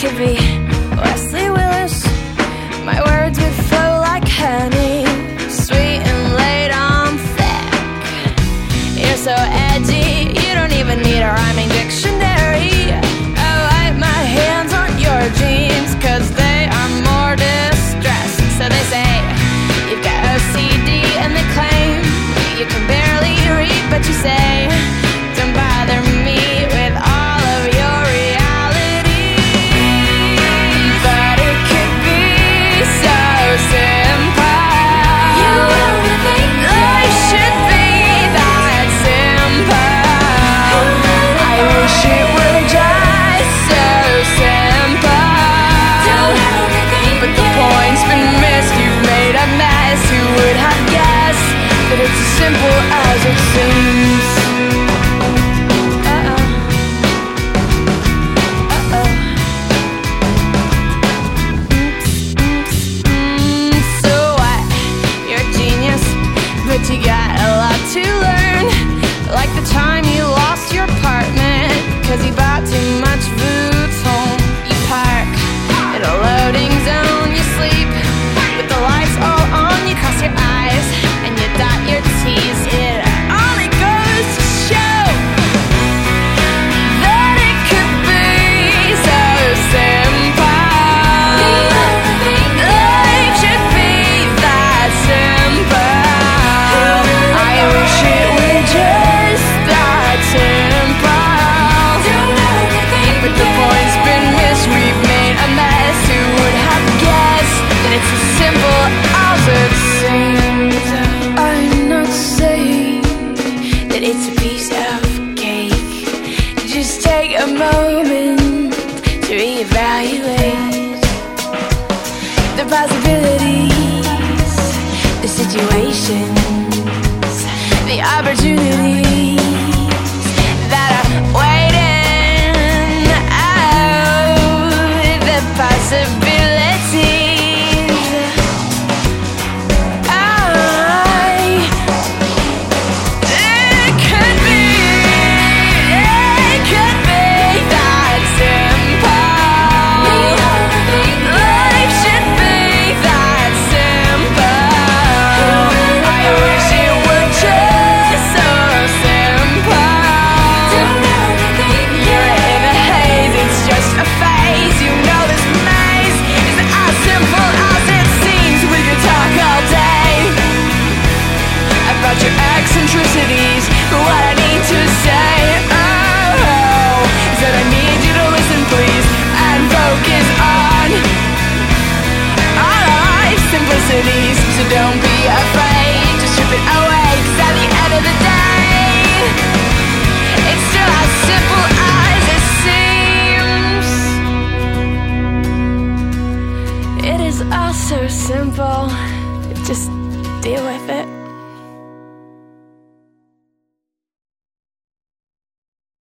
could be Wesley Willis. My words take a moment to reevaluate the possibilities. Just deal with it.